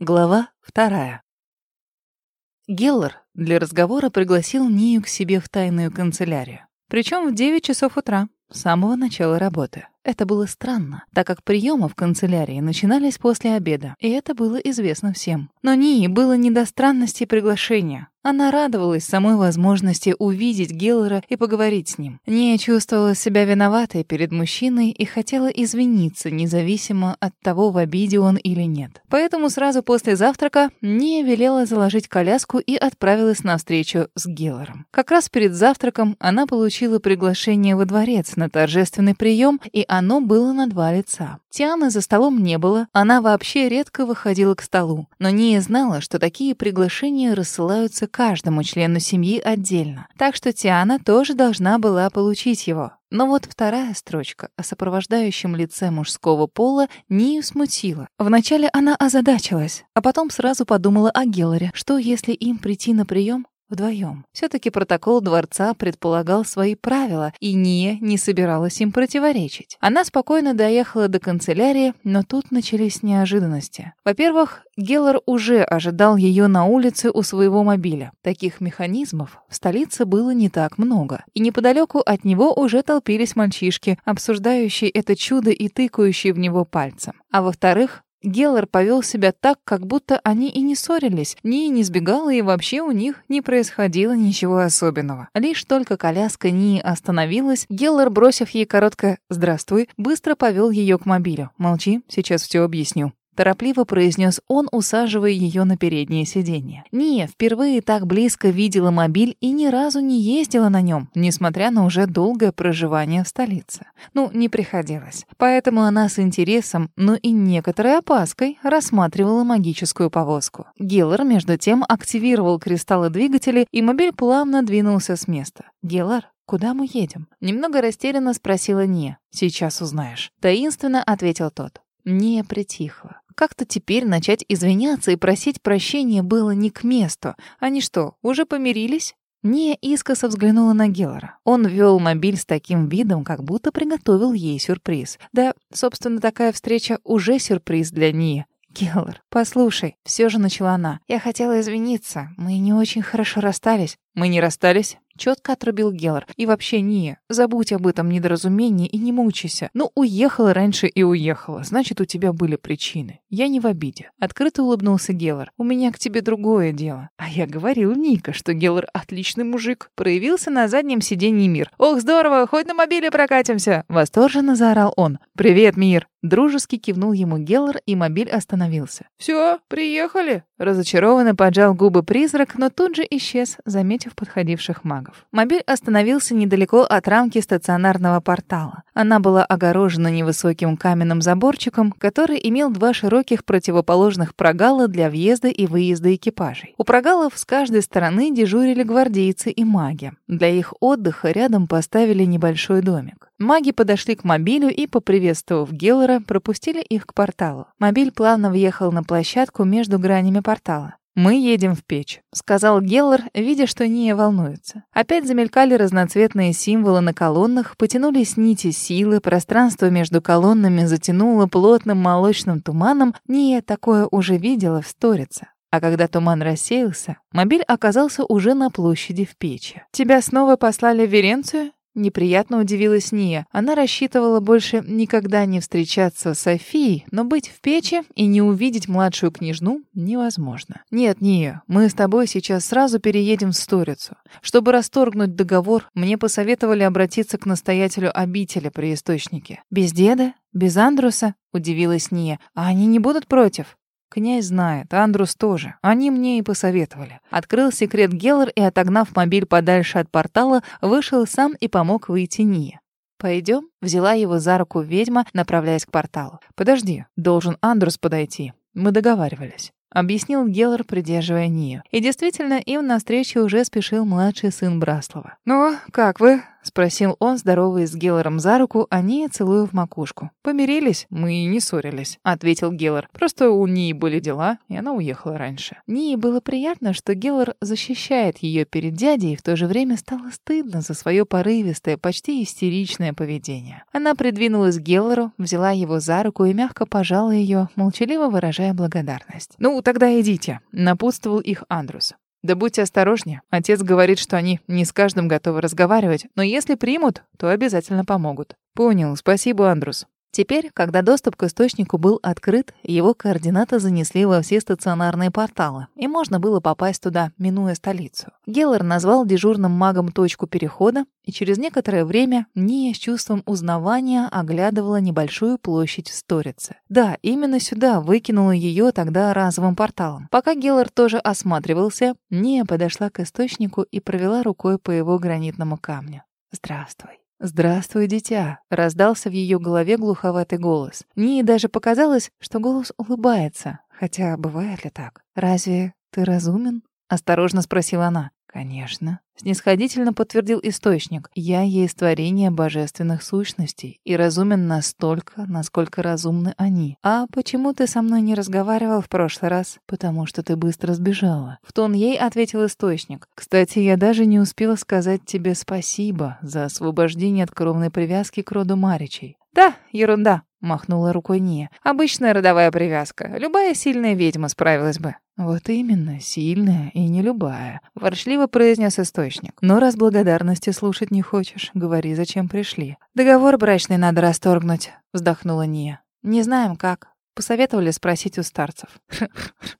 Глава вторая. Геллер для разговора пригласил Нию к себе в тайную канцелярию. Причем в 9 часов утра, с самого начала работы. Это было странно, так как приемы в канцелярии начинались после обеда, и это было известно всем. Но Нии было не до странности приглашения. Она радовалась самой возможности увидеть Геллера и поговорить с ним. Ния чувствовала себя виноватой перед мужчиной и хотела извиниться, независимо от того, в обиде он или нет. Поэтому сразу после завтрака Ния велела заложить коляску и отправилась на встречу с Геллером. Как раз перед завтраком она получила приглашение во дворец на торжественный прием, и оно было на два лица. Тианы за столом не было, она вообще редко выходила к столу, но Ния знала, что такие приглашения рассылаются каждому члену семьи отдельно. Так что Тиана тоже должна была получить его. Но вот вторая строчка о сопровождающем лице мужского пола Нию смутила. Вначале она озадачилась, а потом сразу подумала о Гелларе. Что, если им прийти на прием вдвоем. Все-таки протокол дворца предполагал свои правила, и Ния не собиралась им противоречить. Она спокойно доехала до канцелярии, но тут начались неожиданности. Во-первых, Геллар уже ожидал ее на улице у своего мобиля. Таких механизмов в столице было не так много, и неподалеку от него уже толпились мальчишки, обсуждающие это чудо и тыкающие в него пальцем. А во-вторых, Геллар повел себя так, как будто они и не ссорились, ни не сбегала, и вообще у них не происходило ничего особенного. Лишь только коляска Нии остановилась, Геллар, бросив ей короткое «здравствуй», быстро повел ее к мобилю. «Молчи, сейчас все объясню» торопливо произнес он, усаживая ее на переднее сиденье. Ния впервые так близко видела мобиль и ни разу не ездила на нем, несмотря на уже долгое проживание в столице. Ну, не приходилось. Поэтому она с интересом, но и некоторой опаской рассматривала магическую повозку. Геллар, между тем, активировал кристаллы двигателя, и мобиль плавно двинулся с места. «Геллар, «Куда мы едем?» Немного растерянно спросила Ния. «Сейчас узнаешь». Таинственно ответил тот. Ния притихла. Как-то теперь начать извиняться и просить прощения было не к месту. Они что, уже помирились? Ния искоса взглянула на Геллора. Он вел мобиль с таким видом, как будто приготовил ей сюрприз. Да, собственно, такая встреча уже сюрприз для Нии. «Геллор, послушай», — все же начала она. «Я хотела извиниться. Мы не очень хорошо расстались». «Мы не расстались?» Четко отрубил Геллар. И вообще не, забудь об этом недоразумении и не мучайся. Ну, уехала раньше и уехала. Значит, у тебя были причины. Я не в обиде. Открыто улыбнулся Геллар. У меня к тебе другое дело. А я говорил Ника, что Геллар отличный мужик. Проявился на заднем сиденье Мир. Ох, здорово, хоть на мобиле прокатимся. Восторженно заорал он. Привет, Мир. Дружески кивнул ему Геллар, и мобиль остановился. «Все, приехали?» Разочарованно поджал губы призрак, но тут же исчез, заметив подходивших магов. Мобиль остановился недалеко от рамки стационарного портала. Она была огорожена невысоким каменным заборчиком, который имел два широких противоположных прогала для въезда и выезда экипажей. У прогалов с каждой стороны дежурили гвардейцы и маги. Для их отдыха рядом поставили небольшой домик. Маги подошли к мобилю и, поприветствовав Геллера, пропустили их к порталу. Мобиль плавно въехал на площадку между гранями портала. «Мы едем в печь», — сказал Геллер, видя, что Ния волнуется. Опять замелькали разноцветные символы на колоннах, потянулись нити силы, пространство между колоннами затянуло плотным молочным туманом. Ния такое уже видела в сторице. А когда туман рассеялся, мобиль оказался уже на площади в печи. «Тебя снова послали в Веренцию?» Неприятно удивилась Ния. Она рассчитывала больше никогда не встречаться с Софией, но быть в печи и не увидеть младшую книжну невозможно. Нет, Ния, мы с тобой сейчас сразу переедем в Сторицу. Чтобы расторгнуть договор, мне посоветовали обратиться к настоятелю обители при источнике. Без деда? Без Андруса? Удивилась Ния. А они не будут против? Князь знает, Андрус тоже. Они мне и посоветовали. Открыл секрет Геллер и, отогнав мобиль подальше от портала, вышел сам и помог выйти Ния. «Пойдем?» — взяла его за руку ведьма, направляясь к порталу. «Подожди, должен Андрус подойти. Мы договаривались». — объяснил Геллер, придерживая Нию. И действительно, им навстречу уже спешил младший сын Браслова. «Ну, как вы?» — спросил он, здороваясь с Геллером за руку, а Ния целуя в макушку. «Помирились? Мы и не ссорились», — ответил Геллер. «Просто у Нии были дела, и она уехала раньше». Нии было приятно, что Геллер защищает ее перед дядей, и в то же время стало стыдно за свое порывистое, почти истеричное поведение. Она придвинулась к Геллеру, взяла его за руку и мягко пожала ее, молчаливо выражая благодарность. «Ну, тогда идите», — напутствовал их Андрус. Да будьте осторожнее. Отец говорит, что они не с каждым готовы разговаривать, но если примут, то обязательно помогут. Понял, спасибо, Андрус. Теперь, когда доступ к источнику был открыт, его координаты занесли во все стационарные порталы, и можно было попасть туда, минуя столицу. Геллер назвал дежурным магом точку перехода, и через некоторое время Ния с чувством узнавания оглядывала небольшую площадь в Сторице. Да, именно сюда выкинула ее тогда разовым порталом. Пока Геллер тоже осматривался, Ния подошла к источнику и провела рукой по его гранитному камню. «Здравствуй». «Здравствуй, дитя!» — раздался в ее голове глуховатый голос. Нии даже показалось, что голос улыбается. Хотя бывает ли так? «Разве ты разумен?» — осторожно спросила она. «Конечно», — снисходительно подтвердил источник. «Я есть творение божественных сущностей и разумен настолько, насколько разумны они. А почему ты со мной не разговаривал в прошлый раз? Потому что ты быстро сбежала». В тон ей ответил источник. «Кстати, я даже не успела сказать тебе спасибо за освобождение от кровной привязки к роду Маричей. «Да, ерунда», — махнула рукой Ния. «Обычная родовая привязка. Любая сильная ведьма справилась бы». «Вот именно, сильная и не любая», — ворчливо произнес источник. «Но раз благодарности слушать не хочешь, говори, зачем пришли». «Договор брачный надо расторгнуть», — вздохнула Ния. «Не знаем, как. Посоветовали спросить у старцев».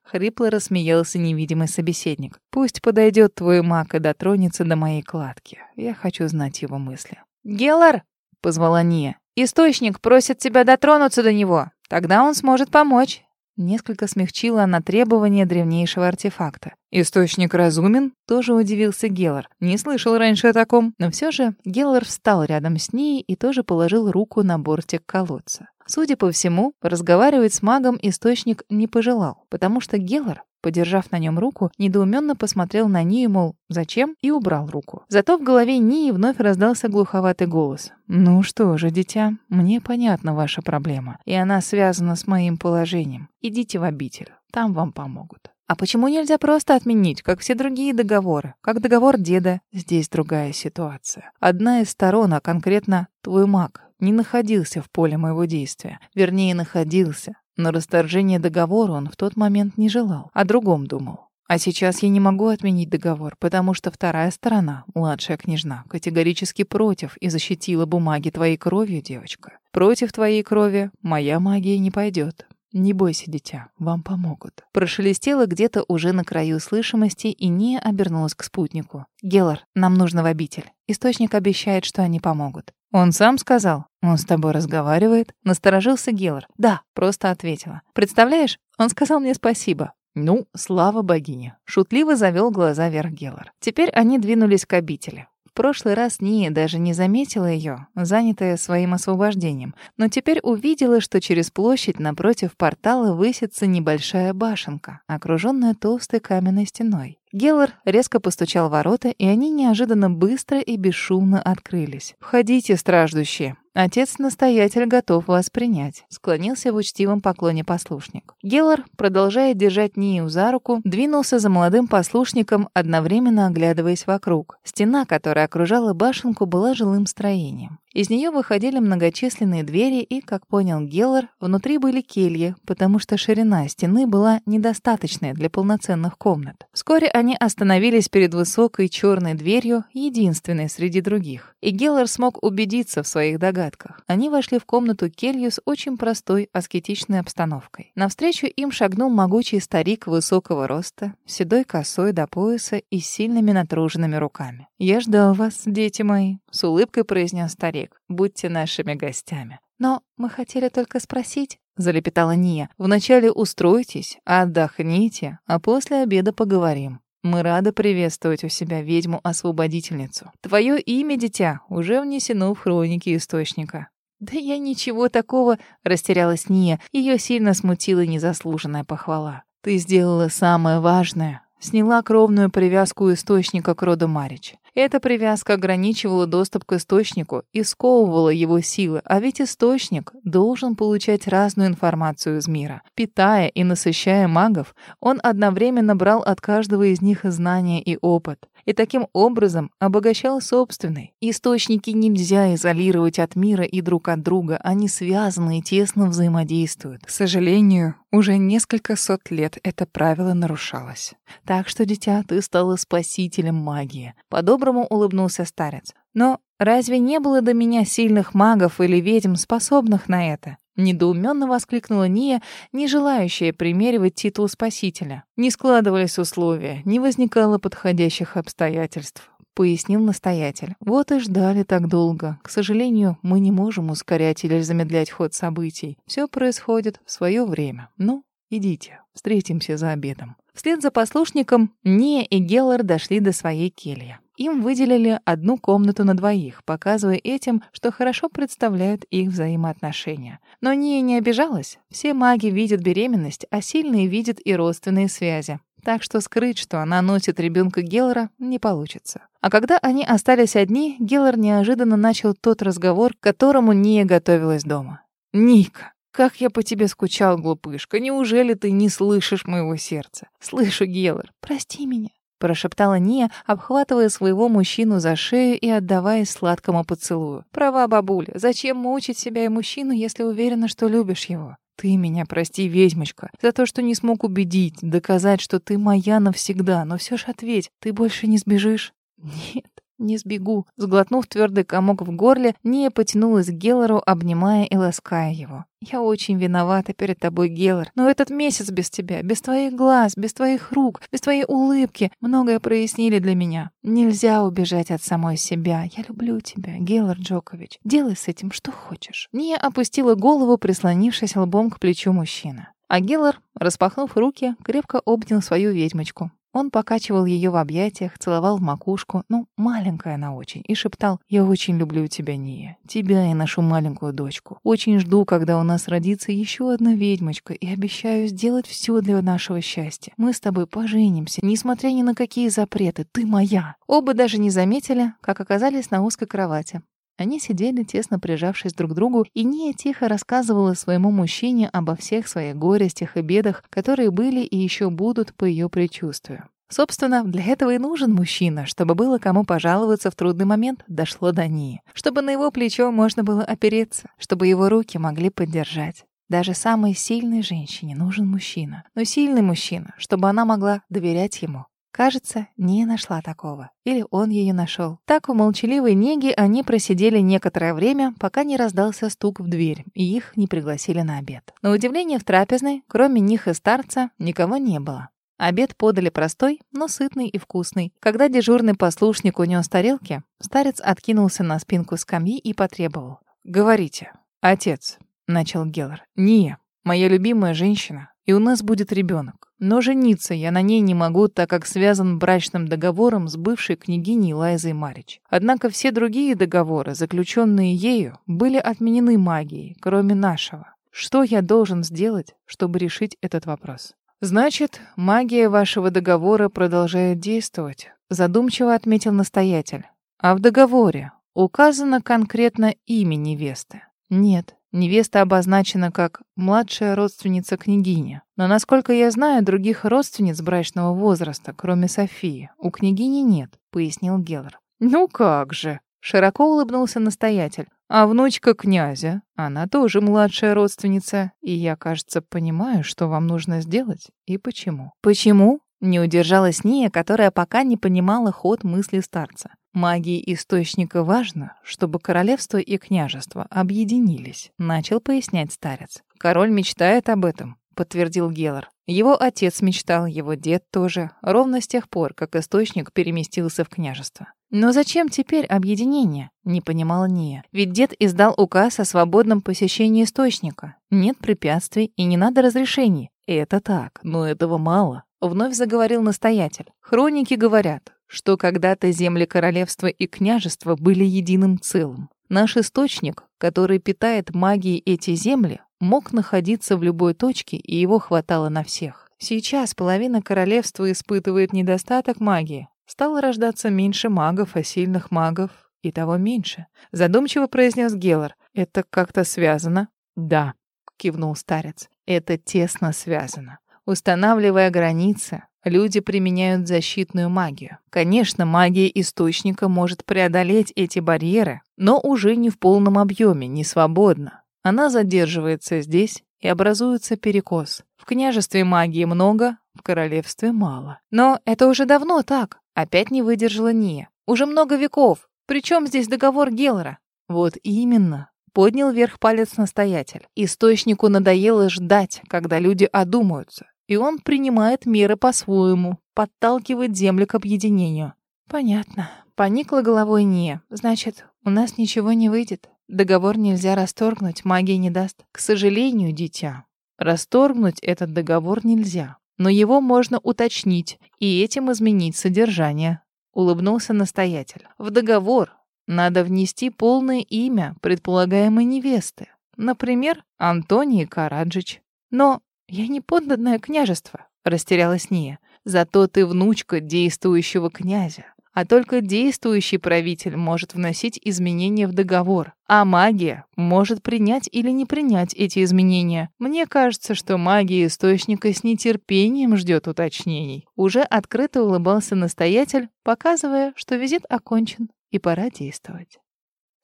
Хрипло рассмеялся невидимый собеседник. «Пусть подойдет твой маг и дотронется до моей кладки. Я хочу знать его мысли». «Геллар!» — позвала Ния. Источник просит тебя дотронуться до него. Тогда он сможет помочь. Несколько смягчила она требования древнейшего артефакта. «Источник разумен?» — тоже удивился Геллар. Не слышал раньше о таком. Но все же Геллар встал рядом с ней и тоже положил руку на бортик колодца. Судя по всему, разговаривать с магом источник не пожелал, потому что Геллар Подержав на нем руку, недоуменно посмотрел на Нию, мол, зачем, и убрал руку. Зато в голове Нии вновь раздался глуховатый голос. «Ну что же, дитя, мне понятна ваша проблема, и она связана с моим положением. Идите в обитель, там вам помогут». А почему нельзя просто отменить, как все другие договоры? Как договор деда? Здесь другая ситуация. Одна из сторон, а конкретно твой маг, не находился в поле моего действия. Вернее, находился, но расторжение договора он в тот момент не желал, о другом думал. А сейчас я не могу отменить договор, потому что вторая сторона, младшая княжна, категорически против и защитила бумаги твоей кровью, девочка. Против твоей крови моя магия не пойдет. Не бойся, дитя, вам помогут. Прошелестело где-то уже на краю слышимости и не обернулась к спутнику. Геллар, нам нужно в обитель. Источник обещает, что они помогут. Он сам сказал? Он с тобой разговаривает? Насторожился Геллар. Да, просто ответила. Представляешь, он сказал мне спасибо. Ну, слава богине. Шутливо завел глаза вверх Геллар. Теперь они двинулись к обители. В прошлый раз Ния даже не заметила ее, занятая своим освобождением, но теперь увидела, что через площадь напротив портала высится небольшая башенка, окруженная толстой каменной стеной. Геллар резко постучал в ворота, и они неожиданно быстро и бесшумно открылись. «Входите, страждущие!» Отец-настоятель готов вас принять», — склонился в учтивом поклоне послушник. Геллар, продолжая держать Нию за руку, двинулся за молодым послушником, одновременно оглядываясь вокруг. Стена, которая окружала башенку, была жилым строением. Из нее выходили многочисленные двери, и, как понял Геллар, внутри были кельи, потому что ширина стены была недостаточная для полноценных комнат. Вскоре они остановились перед высокой черной дверью, единственной среди других. И Геллар смог убедиться в своих догадках. Они вошли в комнату келью с очень простой аскетичной обстановкой. Навстречу им шагнул могучий старик высокого роста, седой косой до пояса и сильными натруженными руками. «Я ждал вас, дети мои», — с улыбкой произнес старик будьте нашими гостями. Но мы хотели только спросить, залепетала Ния. Вначале устройтесь, отдохните, а после обеда поговорим. Мы рады приветствовать у себя ведьму-освободительницу. Твое имя, дитя, уже внесено в хроники источника. Да я ничего такого, растерялась Ния. Ее сильно смутила незаслуженная похвала. Ты сделала самое важное, сняла кровную привязку источника к роду Марич. Эта привязка ограничивала доступ к источнику и сковывала его силы, а ведь источник должен получать разную информацию из мира. Питая и насыщая магов, он одновременно брал от каждого из них знания и опыт и таким образом обогащал собственный. Источники нельзя изолировать от мира и друг от друга, они связаны и тесно взаимодействуют. К сожалению, уже несколько сот лет это правило нарушалось. Так что, дитя, ты стала спасителем магии. По-доброму улыбнулся старец. Но разве не было до меня сильных магов или ведьм, способных на это? Недоуменно воскликнула Ния, не желающая примеривать титул спасителя. Не складывались условия, не возникало подходящих обстоятельств. Пояснил настоятель. Вот и ждали так долго. К сожалению, мы не можем ускорять или замедлять ход событий. Все происходит в свое время. Ну, идите, встретимся за обедом. Вслед за послушником Ния и Геллар дошли до своей кельи. Им выделили одну комнату на двоих, показывая этим, что хорошо представляют их взаимоотношения. Но Ния не обижалась. Все маги видят беременность, а сильные видят и родственные связи. Так что скрыть, что она носит ребенка Геллера, не получится. А когда они остались одни, Геллер неожиданно начал тот разговор, к которому Ния готовилась дома. «Ника, как я по тебе скучал, глупышка. Неужели ты не слышишь моего сердца? Слышу, Геллер. Прости меня прошептала Ния, обхватывая своего мужчину за шею и отдаваясь сладкому поцелую. Права бабуля, зачем мучить себя и мужчину, если уверена, что любишь его? Ты меня прости, ведьмочка, за то, что не смог убедить, доказать, что ты моя навсегда, но все ж ответь, ты больше не сбежишь? Нет, «Не сбегу». Сглотнув твердый комок в горле, Ния потянулась к Геллору, обнимая и лаская его. «Я очень виновата перед тобой, Геллор, но этот месяц без тебя, без твоих глаз, без твоих рук, без твоей улыбки многое прояснили для меня. Нельзя убежать от самой себя. Я люблю тебя, Геллор Джокович. Делай с этим что хочешь». Ния опустила голову, прислонившись лбом к плечу мужчины. А Геллор, распахнув руки, крепко обнял свою ведьмочку. Он покачивал ее в объятиях, целовал в макушку, ну, маленькая она очень, и шептал «Я очень люблю тебя, Ния, тебя и нашу маленькую дочку. Очень жду, когда у нас родится еще одна ведьмочка, и обещаю сделать все для нашего счастья. Мы с тобой поженимся, несмотря ни на какие запреты, ты моя». Оба даже не заметили, как оказались на узкой кровати. Они сидели, тесно прижавшись друг к другу, и Ния тихо рассказывала своему мужчине обо всех своих горестях и бедах, которые были и еще будут по ее предчувствию. Собственно, для этого и нужен мужчина, чтобы было кому пожаловаться в трудный момент, дошло до Нии. Чтобы на его плечо можно было опереться, чтобы его руки могли поддержать. Даже самой сильной женщине нужен мужчина. Но сильный мужчина, чтобы она могла доверять ему, Кажется, не нашла такого. Или он ее нашел. Так в молчаливой неге они просидели некоторое время, пока не раздался стук в дверь, и их не пригласили на обед. На удивление в трапезной, кроме них и старца, никого не было. Обед подали простой, но сытный и вкусный. Когда дежурный послушник унес тарелки, старец откинулся на спинку скамьи и потребовал. «Говорите, отец», — начал Геллар, — «не, моя любимая женщина, и у нас будет ребенок. Но жениться я на ней не могу, так как связан брачным договором с бывшей княгиней Лайзой Марич. Однако все другие договоры, заключенные ею, были отменены магией, кроме нашего. Что я должен сделать, чтобы решить этот вопрос? Значит, магия вашего договора продолжает действовать, задумчиво отметил настоятель. А в договоре указано конкретно имя невесты? Нет. Невеста обозначена как младшая родственница княгини. Но, насколько я знаю, других родственниц брачного возраста, кроме Софии, у княгини нет, пояснил Геллер. Ну как же, широко улыбнулся настоятель. А внучка князя, она тоже младшая родственница, и я, кажется, понимаю, что вам нужно сделать и почему. Почему? Не удержалась Ния, которая пока не понимала ход мысли старца. Магии источника важно, чтобы королевство и княжество объединились, начал пояснять старец. Король мечтает об этом, подтвердил Гелар. Его отец мечтал, его дед тоже, ровно с тех пор, как источник переместился в княжество. Но зачем теперь объединение? Не понимала Ния. Ведь дед издал указ о свободном посещении источника. Нет препятствий и не надо разрешений. Это так, но этого мало. Вновь заговорил настоятель. Хроники говорят, что когда-то земли королевства и княжества были единым целым. Наш источник, который питает магией эти земли, мог находиться в любой точке, и его хватало на всех. Сейчас половина королевства испытывает недостаток магии. Стало рождаться меньше магов, а сильных магов и того меньше. Задумчиво произнес Геллар. Это как-то связано? Да, кивнул старец. Это тесно связано. Устанавливая границы, люди применяют защитную магию. Конечно, магия источника может преодолеть эти барьеры, но уже не в полном объеме, не свободно. Она задерживается здесь, и образуется перекос. В княжестве магии много, в королевстве мало. Но это уже давно так. Опять не выдержала Ния. Уже много веков. Причем здесь договор Геллера? Вот именно. Поднял вверх палец настоятель. Источнику надоело ждать, когда люди одумаются. И он принимает меры по-своему, подталкивает земли к объединению. Понятно. Поникла головой Ния. Значит, у нас ничего не выйдет. Договор нельзя расторгнуть, магия не даст. К сожалению, дитя, расторгнуть этот договор нельзя. Но его можно уточнить и этим изменить содержание. Улыбнулся настоятель. В договор надо внести полное имя предполагаемой невесты. Например, Антонии Караджич. Но я не подданное княжество, растерялась Ния. Зато ты внучка действующего князя а только действующий правитель может вносить изменения в договор, а магия может принять или не принять эти изменения. Мне кажется, что магия источника с нетерпением ждет уточнений. Уже открыто улыбался настоятель, показывая, что визит окончен и пора действовать.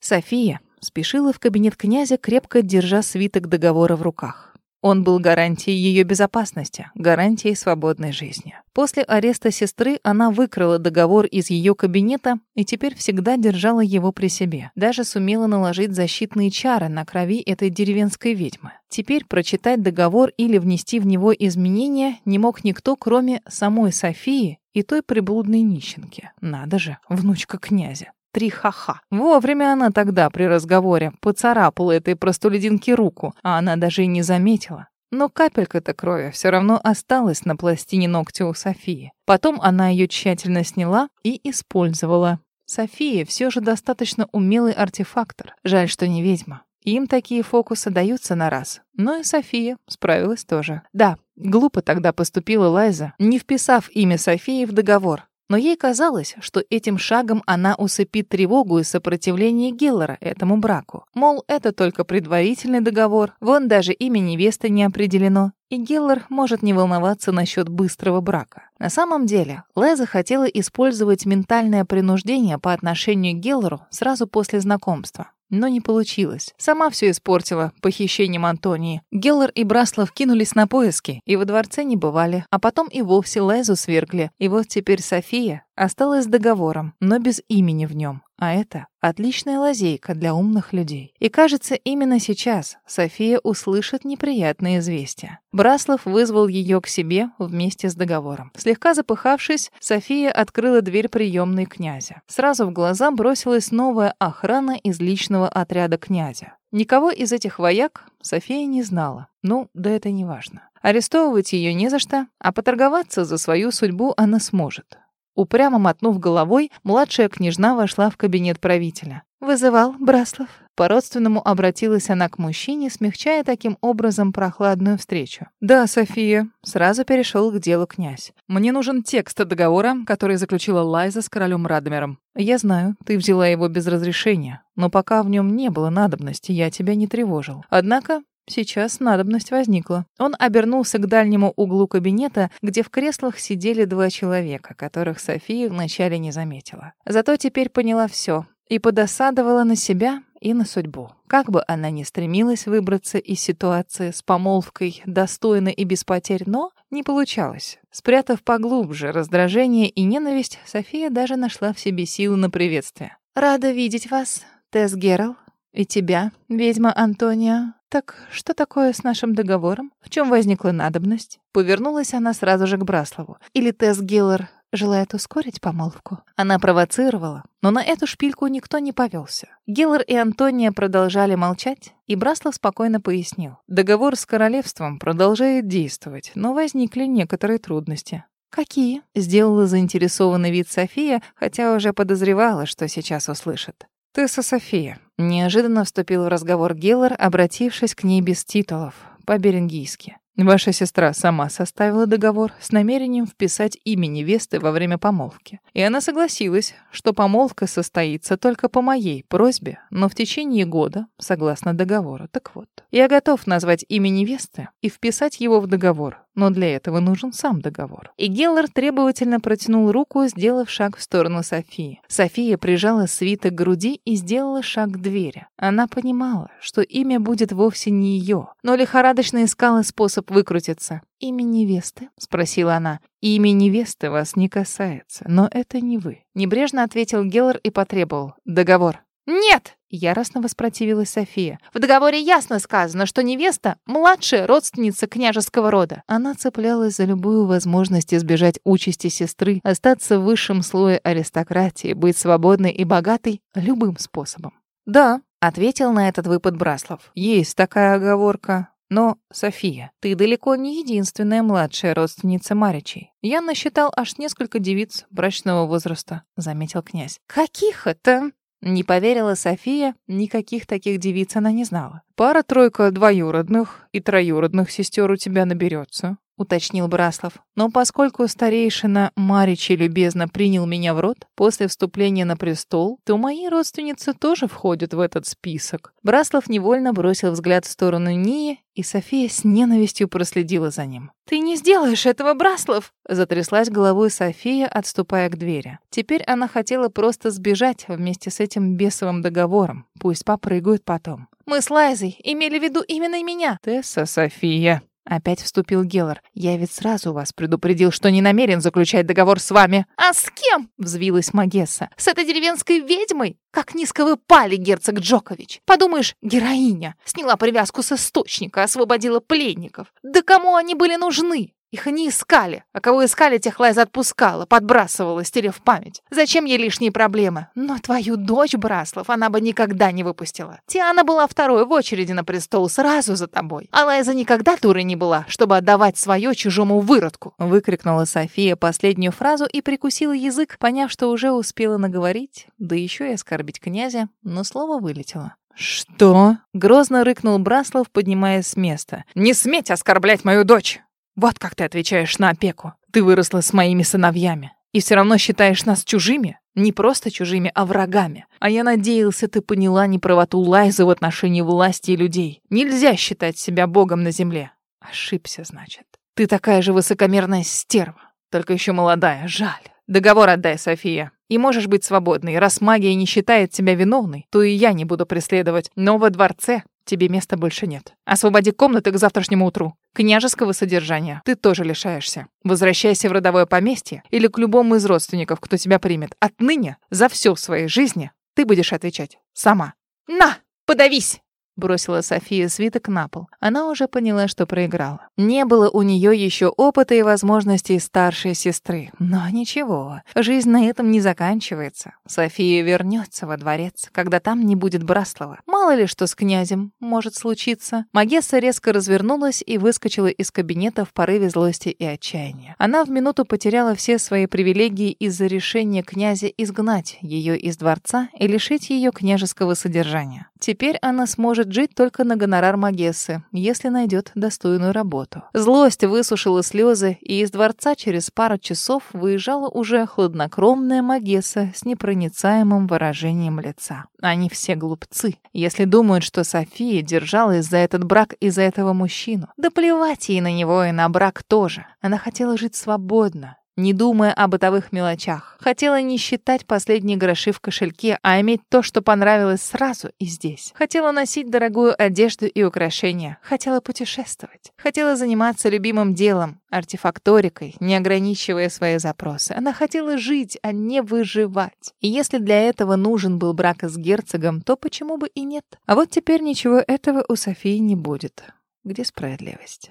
София спешила в кабинет князя, крепко держа свиток договора в руках. Он был гарантией ее безопасности, гарантией свободной жизни. После ареста сестры она выкрала договор из ее кабинета и теперь всегда держала его при себе. Даже сумела наложить защитные чары на крови этой деревенской ведьмы. Теперь прочитать договор или внести в него изменения не мог никто, кроме самой Софии и той приблудной нищенки. Надо же, внучка князя. Три ха-ха. Вовремя она тогда при разговоре поцарапала этой простолюдинке руку, а она даже и не заметила. Но капелька-то крови все равно осталась на пластине ногтя у Софии. Потом она ее тщательно сняла и использовала. София все же достаточно умелый артефактор. Жаль, что не ведьма. Им такие фокусы даются на раз. Но и София справилась тоже. Да, глупо тогда поступила Лайза, не вписав имя Софии в договор. Но ей казалось, что этим шагом она усыпит тревогу и сопротивление Геллера этому браку. Мол, это только предварительный договор, вон даже имя невесты не определено, и Геллер может не волноваться насчет быстрого брака. На самом деле, Леза хотела использовать ментальное принуждение по отношению к Геллеру сразу после знакомства. Но не получилось. Сама все испортила похищением Антонии. Геллер и Браслов кинулись на поиски, и во дворце не бывали, а потом и вовсе Лайзу свергли. И вот теперь София осталась с договором, но без имени в нем. А это отличная лазейка для умных людей. И кажется, именно сейчас София услышит неприятное известие. Браслов вызвал ее к себе вместе с договором. Слегка запыхавшись, София открыла дверь приемной князя. Сразу в глаза бросилась новая охрана из личного отряда князя. Никого из этих вояк София не знала. Ну, да это не важно. Арестовывать ее не за что, а поторговаться за свою судьбу она сможет. Упрямо мотнув головой, младшая княжна вошла в кабинет правителя. «Вызывал Браслов?» По-родственному обратилась она к мужчине, смягчая таким образом прохладную встречу. «Да, София», — сразу перешел к делу князь. «Мне нужен текст договора, который заключила Лайза с королем Радомером. Я знаю, ты взяла его без разрешения, но пока в нем не было надобности, я тебя не тревожил. Однако Сейчас надобность возникла. Он обернулся к дальнему углу кабинета, где в креслах сидели два человека, которых София вначале не заметила. Зато теперь поняла все и подосадовала на себя и на судьбу. Как бы она ни стремилась выбраться из ситуации с помолвкой достойно и без потерь, но не получалось. Спрятав поглубже раздражение и ненависть, София даже нашла в себе силы на приветствие. «Рада видеть вас, Тесс Герл, и тебя, ведьма Антония. «Так что такое с нашим договором? В чем возникла надобность?» Повернулась она сразу же к Браслову. «Или Тесс Гиллер желает ускорить помолвку?» Она провоцировала, но на эту шпильку никто не повелся. Гиллер и Антония продолжали молчать, и Браслов спокойно пояснил. «Договор с королевством продолжает действовать, но возникли некоторые трудности». «Какие?» — сделала заинтересованный вид София, хотя уже подозревала, что сейчас услышит. «Тесса София», — неожиданно вступил в разговор Геллар, обратившись к ней без титулов, по-берингийски. Ваша сестра сама составила договор с намерением вписать имя невесты во время помолвки. И она согласилась, что помолвка состоится только по моей просьбе, но в течение года, согласно договору. Так вот, я готов назвать имя невесты и вписать его в договор, но для этого нужен сам договор. И Геллер требовательно протянул руку, сделав шаг в сторону Софии. София прижала свиток к груди и сделала шаг к двери. Она понимала, что имя будет вовсе не ее, но лихорадочно искала способ выкрутиться. «Имя невесты?» — спросила она. «Имя невесты вас не касается, но это не вы». Небрежно ответил Геллер и потребовал. «Договор». «Нет!» — яростно воспротивилась София. «В договоре ясно сказано, что невеста — младшая родственница княжеского рода». Она цеплялась за любую возможность избежать участи сестры, остаться в высшем слое аристократии, быть свободной и богатой любым способом. «Да», — ответил на этот выпад Браслов. «Есть такая оговорка. Но, София, ты далеко не единственная младшая родственница Маричей. Я насчитал аж несколько девиц брачного возраста», — заметил князь. «Каких это?» Не поверила София, никаких таких девиц она не знала. Пара-тройка двоюродных и троюродных сестер у тебя наберется, уточнил Браслов. Но поскольку старейшина Маричи любезно принял меня в рот после вступления на престол, то мои родственницы тоже входят в этот список. Браслов невольно бросил взгляд в сторону Нии, и София с ненавистью проследила за ним. «Ты не сделаешь этого, Браслов!» Затряслась головой София, отступая к двери. Теперь она хотела просто сбежать вместе с этим бесовым договором. Пусть попрыгают потом. «Мы с Лайзой имели в виду именно меня!» «Тесса, София!» Опять вступил Геллар. «Я ведь сразу вас предупредил, что не намерен заключать договор с вами». «А с кем?» — взвилась Магесса. «С этой деревенской ведьмой? Как низко вы пали, герцог Джокович! Подумаешь, героиня! Сняла привязку с источника, освободила пленников. Да кому они были нужны? Их не искали, а кого искали, тех Лайза отпускала, подбрасывала, стерев память. Зачем ей лишние проблемы? Но твою дочь, Браслов, она бы никогда не выпустила. Тиана была второй в очереди на престол сразу за тобой. А Лайза никогда дурой не была, чтобы отдавать свое чужому выродку. Выкрикнула София последнюю фразу и прикусила язык, поняв, что уже успела наговорить, да еще и оскорбить князя, но слово вылетело. «Что?» — грозно рыкнул Браслов, поднимаясь с места. «Не сметь оскорблять мою дочь!» Вот как ты отвечаешь на опеку. Ты выросла с моими сыновьями. И все равно считаешь нас чужими? Не просто чужими, а врагами. А я надеялся, ты поняла неправоту Лайзы в отношении власти и людей. Нельзя считать себя богом на земле. Ошибся, значит. Ты такая же высокомерная стерва. Только еще молодая. Жаль. Договор отдай, София. И можешь быть свободной. Раз магия не считает тебя виновной, то и я не буду преследовать. Но во дворце тебе места больше нет. Освободи комнаты к завтрашнему утру. Княжеского содержания ты тоже лишаешься. Возвращайся в родовое поместье или к любому из родственников, кто тебя примет. Отныне за все в своей жизни ты будешь отвечать сама. На, подавись! Бросила София свиток на пол. Она уже поняла, что проиграла. Не было у нее еще опыта и возможностей старшей сестры. Но ничего, жизнь на этом не заканчивается. София вернется во дворец, когда там не будет Браслова. Мало ли что с князем может случиться. Магесса резко развернулась и выскочила из кабинета в порыве злости и отчаяния. Она в минуту потеряла все свои привилегии из-за решения князя изгнать ее из дворца и лишить ее княжеского содержания. Теперь она сможет жить только на гонорар Магессы, если найдет достойную работу. Злость высушила слезы, и из дворца через пару часов выезжала уже хладнокровная Магесса с непроницаемым выражением лица. Они все глупцы, если думают, что София держалась за этот брак из-за этого мужчину. Да плевать ей на него и на брак тоже. Она хотела жить свободно, не думая о бытовых мелочах. Хотела не считать последние гроши в кошельке, а иметь то, что понравилось сразу и здесь. Хотела носить дорогую одежду и украшения. Хотела путешествовать. Хотела заниматься любимым делом, артефакторикой, не ограничивая свои запросы. Она хотела жить, а не выживать. И если для этого нужен был брак с герцогом, то почему бы и нет? А вот теперь ничего этого у Софии не будет. Где справедливость?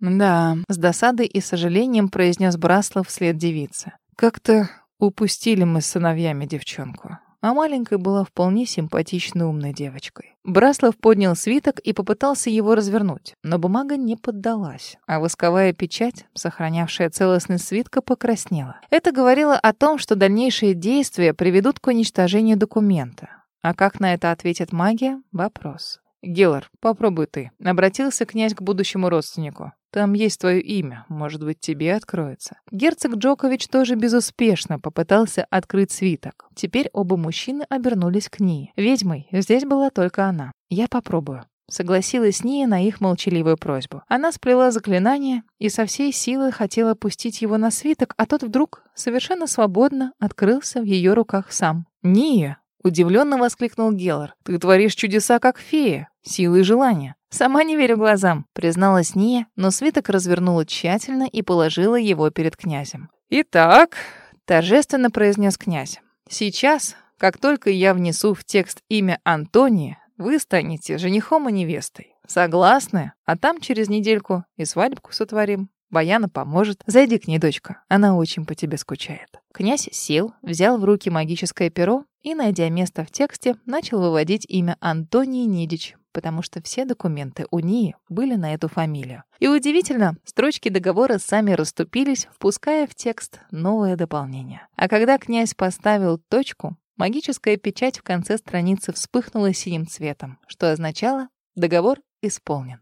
«Да», — с досадой и сожалением произнес Браслов вслед девице. «Как-то упустили мы с сыновьями девчонку. А маленькая была вполне симпатичной умной девочкой. Браслов поднял свиток и попытался его развернуть, но бумага не поддалась, а восковая печать, сохранявшая целостность свитка, покраснела. Это говорило о том, что дальнейшие действия приведут к уничтожению документа. А как на это ответит магия? Вопрос. Геллар, попробуй ты. Обратился князь к будущему родственнику. Там есть твое имя. Может быть, тебе откроется. Герцог Джокович тоже безуспешно попытался открыть свиток. Теперь оба мужчины обернулись к ней. Ведьмой здесь была только она. Я попробую. Согласилась Ния на их молчаливую просьбу. Она сплела заклинание и со всей силы хотела пустить его на свиток, а тот вдруг совершенно свободно открылся в ее руках сам. «Ния!» — удивленно воскликнул Геллар. «Ты творишь чудеса, как фея, силы и желания». «Сама не верю глазам», — призналась Ния, но свиток развернула тщательно и положила его перед князем. «Итак», — торжественно произнес князь, «сейчас, как только я внесу в текст имя Антония, вы станете женихом и невестой. Согласны? А там через недельку и свадьбку сотворим. Баяна поможет. Зайди к ней, дочка. Она очень по тебе скучает. Князь сел, взял в руки магическое перо и, найдя место в тексте, начал выводить имя Антонии Нидич, потому что все документы у Нии были на эту фамилию. И удивительно, строчки договора сами расступились, впуская в текст новое дополнение. А когда князь поставил точку, Магическая печать в конце страницы вспыхнула синим цветом, что означало «договор исполнен».